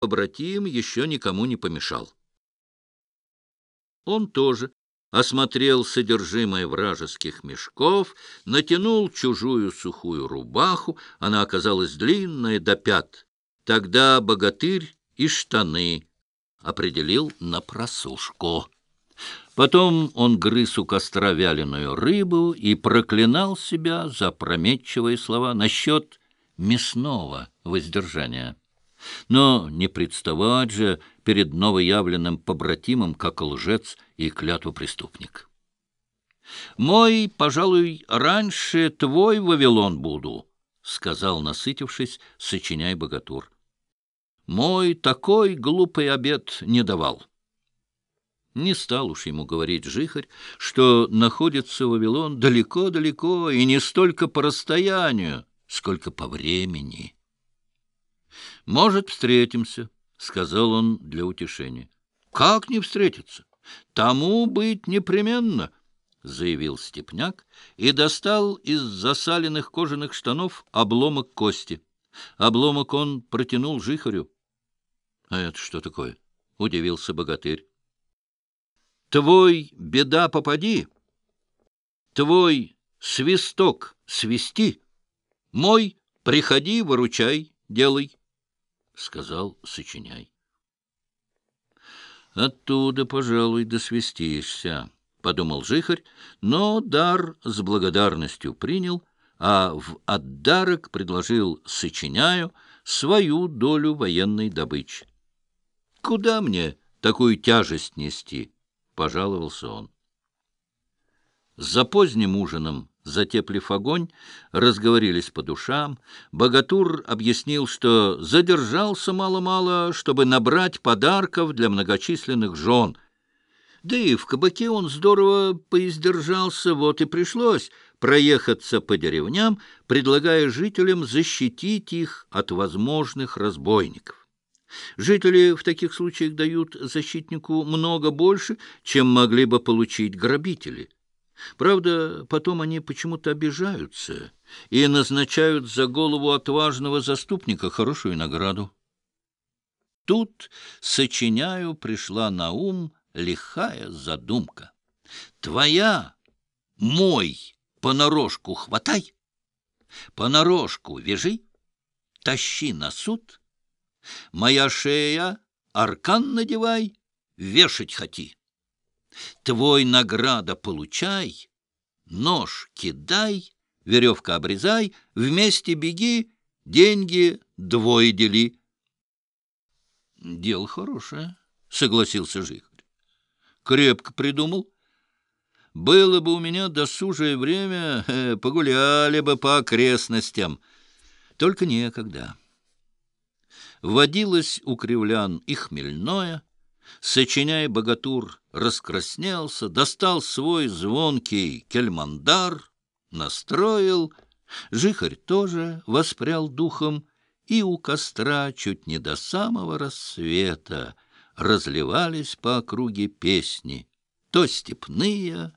побратим еще никому не помешал. Он тоже осмотрел содержимое вражеских мешков, натянул чужую сухую рубаху, она оказалась длинная до пят. Тогда богатырь и штаны определил на просушку. Потом он грыз у костра вяленую рыбу и проклинал себя за прометчивые слова насчет мясного воздержания. Но не представать же перед новоявленным побратимом, как лжец и клятвопреступник. «Мой, пожалуй, раньше твой Вавилон буду», — сказал, насытившись, сочиняй богатур. «Мой такой глупый обед не давал». Не стал уж ему говорить жихарь, что находится Вавилон далеко-далеко, и не столько по расстоянию, сколько по времени. «Может, встретимся», — сказал он для утешения. «Как не встретиться? Тому быть непременно», — заявил Степняк и достал из засаленных кожаных штанов обломок кости. Обломок он протянул жихарю. «А это что такое?» — удивился богатырь. «Твой беда попади, твой свисток свисти, мой приходи, выручай, делай». — сказал Сочиняй. «Оттуда, пожалуй, досвистишься», — подумал Жихарь, но дар с благодарностью принял, а в отдарок предложил Сочиняю свою долю военной добычи. «Куда мне такую тяжесть нести?» — пожаловался он. За поздним ужином Затеплив огонь, разговорились по душам. Богатур объяснил, что задержался мало-мало, чтобы набрать подарков для многочисленных жен. Да и в кабаке он здорово поиздержался, вот и пришлось проехаться по деревням, предлагая жителям защитить их от возможных разбойников. Жители в таких случаях дают защитнику много больше, чем могли бы получить грабители. Правда, потом они почему-то обижаются и назначают за голову отважного заступника хорошую награду. Тут, сочиняю, пришла на ум лихая задумка. Твоя, мой, понарошку хватай, понарошку вяжи, тащи на суд, моя шея аркан надевай, вешать хоти. Твой награда получай, нож кидай, веревка обрезай, вместе беги, деньги двое дели. — Дело хорошее, — согласился Жихарь. — Крепко придумал. Было бы у меня досужее время, э, погуляли бы по окрестностям. Только некогда. Водилось у кривлян и хмельное — сочиняя богатур, раскраснелся, достал свой звонкий кельмандар, настроил. Жихарь тоже воспрял духом, и у костра чуть не до самого рассвета разливались по округе песни, то степные,